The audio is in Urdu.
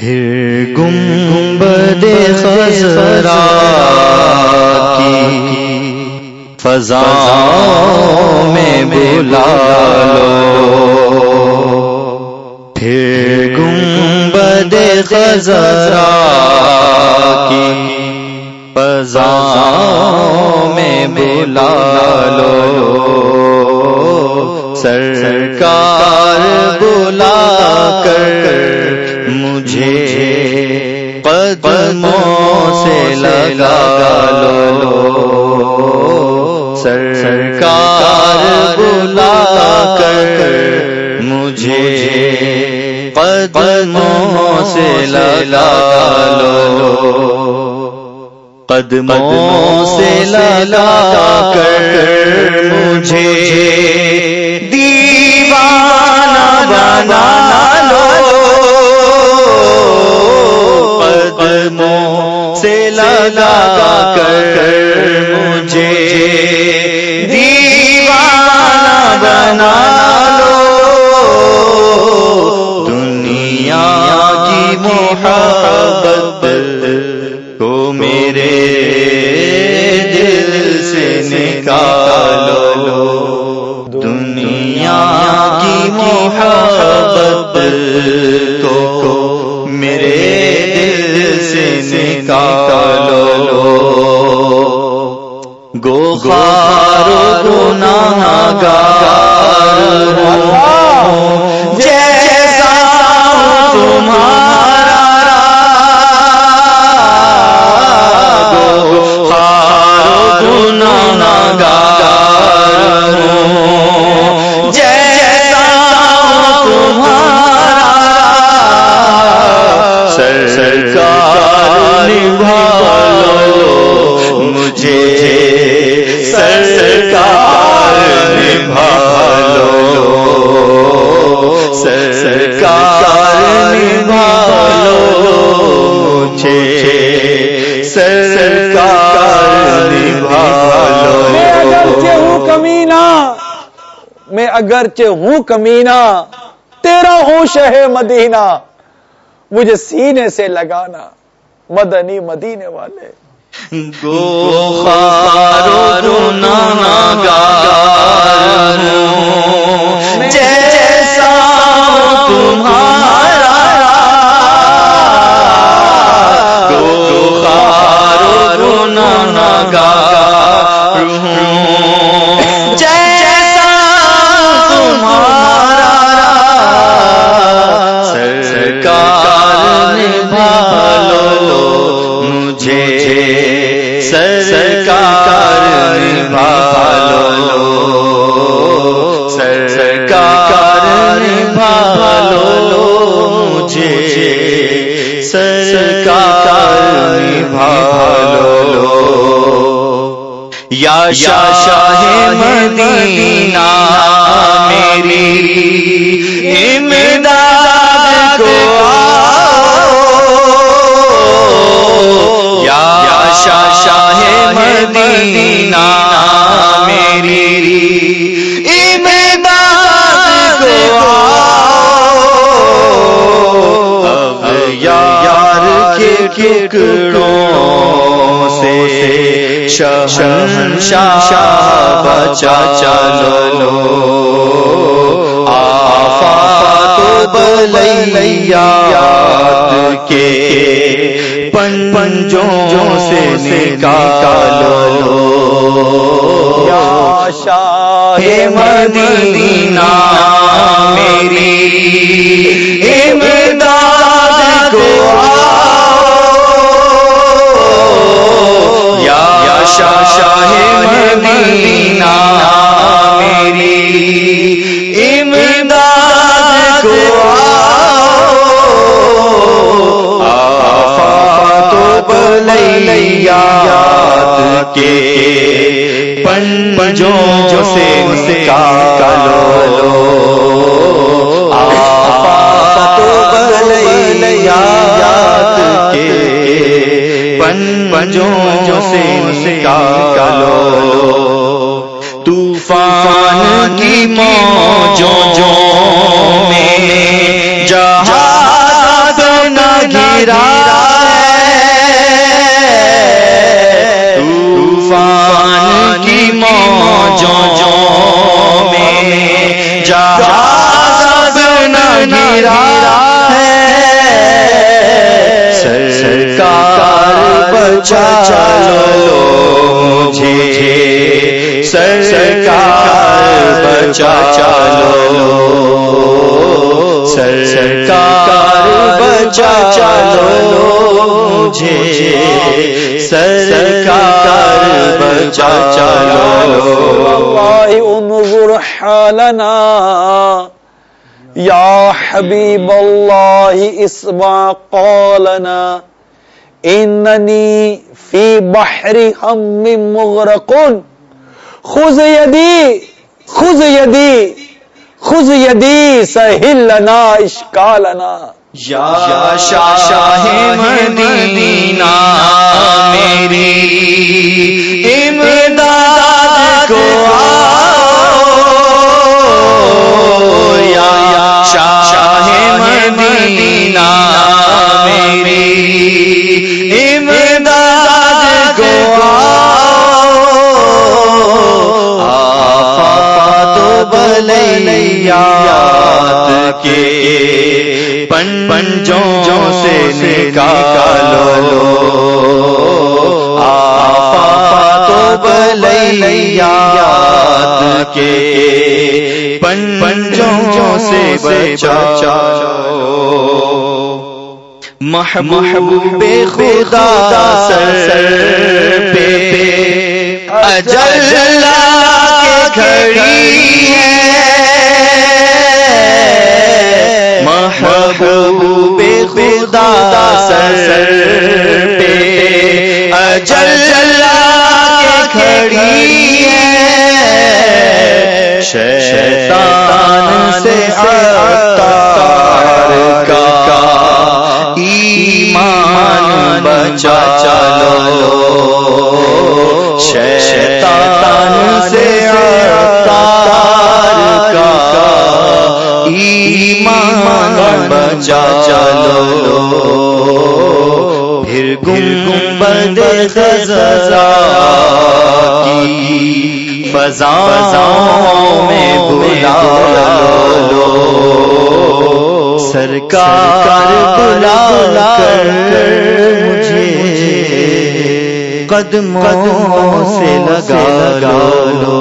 پھر گنبد خزرا کی فضا میں بلا لو۔ پھر گنبد خزرا کی فضا میں بلا لو۔ سرکار بلا کر قدموں سے لگا لو، سرکار بلا کر مجھے قدموں سے لگا لو۔ قدموں سے لگا کر مجھے دیوانہ بنا لگا کر مجھے دیوانہ بنا لو۔ دنیا کی محبت اگرچہ ہوں کمینہ، تیرا ہوں شہ مدینہ، مجھے سینے سے لگانا مدنی مدینے والے۔ گو خارو نانا گار جیسا یا شاہ مدینہ میری امداد کو یا شاہ شاہ مدینہ میری امداد کو اب یار کے سے شہنشاہ بچا چلو آفات بلیات کے پن پنجوں سے نکالو یا شاہ مدینہ نہ گرا سرکار بچا چلو مجھے۔ سرکار بچا چلو سرکار بچا چلو مجھے سرکار بچا چلو انظر حالنا۔ يا حبيب الله اسمع قالنا إنني في بحر هم مغرق خذ يدي خذ يدي خذ يدي سهل لنا إشكالنا یا شاہ شاہ مدینہ میری، امداد بلیات کے پن پنجوں سے نکالو آفات بلیات کے پن پنجوں سے بچا چالو محبوب خدا سر پہ اجل کے کھڑی ہے۔ شیطان سے عطار کا ایمان بچا چلو۔ شیطان سے عطار کا ایمان بچا چلو۔ پھر گنبد خزا کی فضا سرکار بلا کر مجھے قدموں سے لگا لو۔